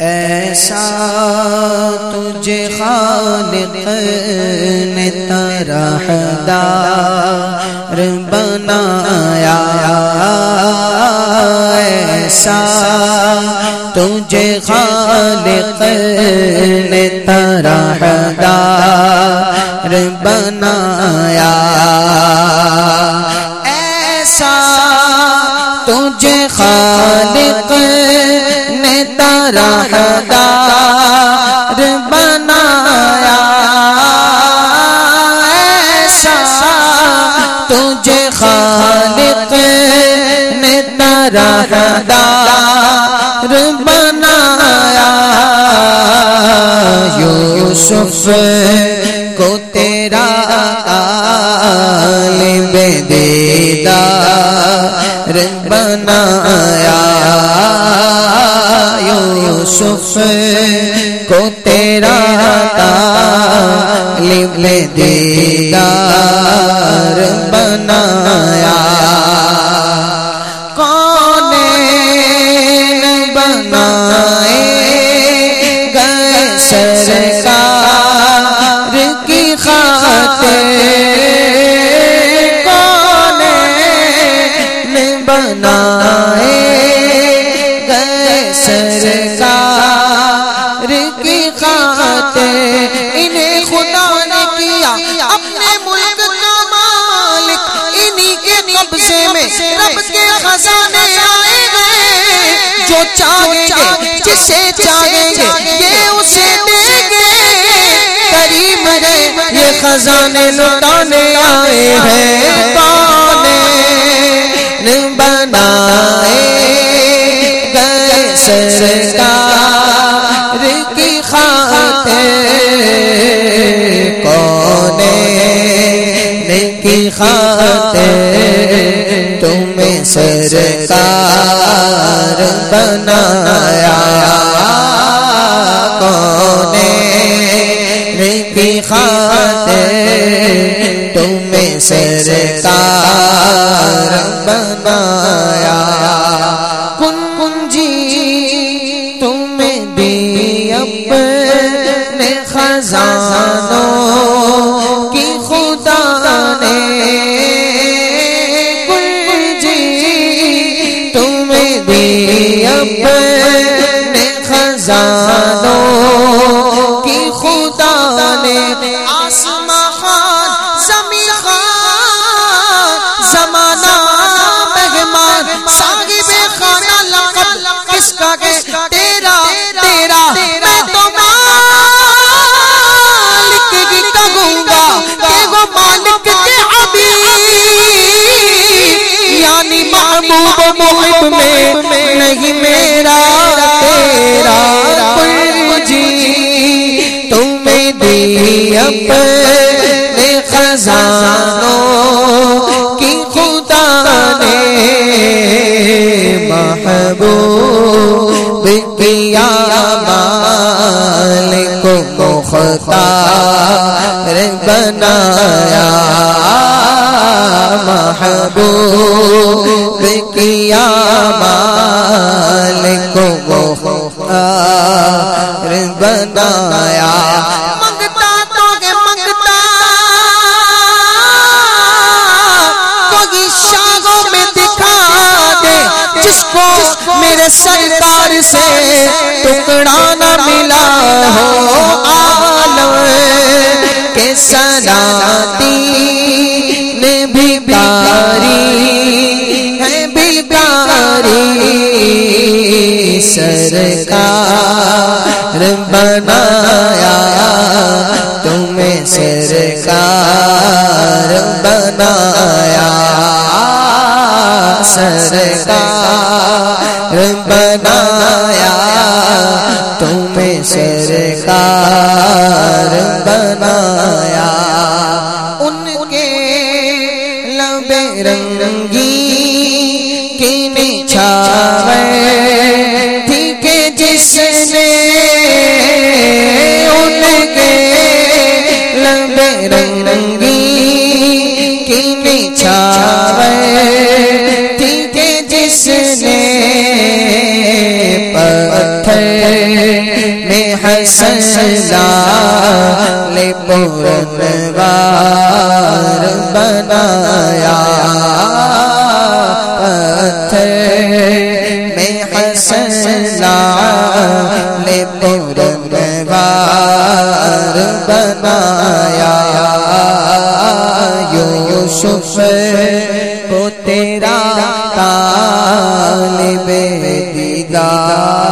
ایسا تجھے خالق نے طرح دار بنایا۔ ایسا تجھے خالق نے طرح دار بنایا۔ ایسا تجھے خالق نے طرح دار بنایا۔ ایسا تجھے خالق نے طرح دار بنایا۔ یوسف کو تیرا عالم دیدار بنایا۔ یوسف کو تیرا تعلیم دیدار بنایا۔ اپنے ملک کا مالک، انہی کے قبضے میں رب کے خزانے آئے گئے جو چاہیں گے، جسے چاہیں گے، یہ اسے دیں گے۔ کریم ہے، یہ خزانے لٹانے آئے ہیں۔ کون بنائے گئے سرکار۔ کی خاطر تمہیں سرکار بنایا۔ کون کی خاطر تمہیں سرکار بنایا؟ خزانوں محبوب محب میں نہیں میرا تیرا کل جی تمہیں دی اپنے خزانوں کی خدا نے محبوب کیا۔ مالک مختار بنایا۔ محبوب کیا مالک مختار بنایا۔ منگتا تو کہ منگتا۔ کوئی شاگوں میں دکھا دے۔ جس کو میرے سرکار سے ٹکڑا نہ ملا ہو، عالم کے سناتی ہے سرکار بنایا تمہیں سرکار بنایا۔ سرکار بنایا تمہیں سرکار بنایا۔ جس نے ان کے لب رنگی کی نچھاوے۔ تھی کہ جس نے پتھر میں حسن لے پورنوار بنایا۔ پتھر حسن لے پورنوار بنایا۔ یوسف کو تیرا طالب دیدار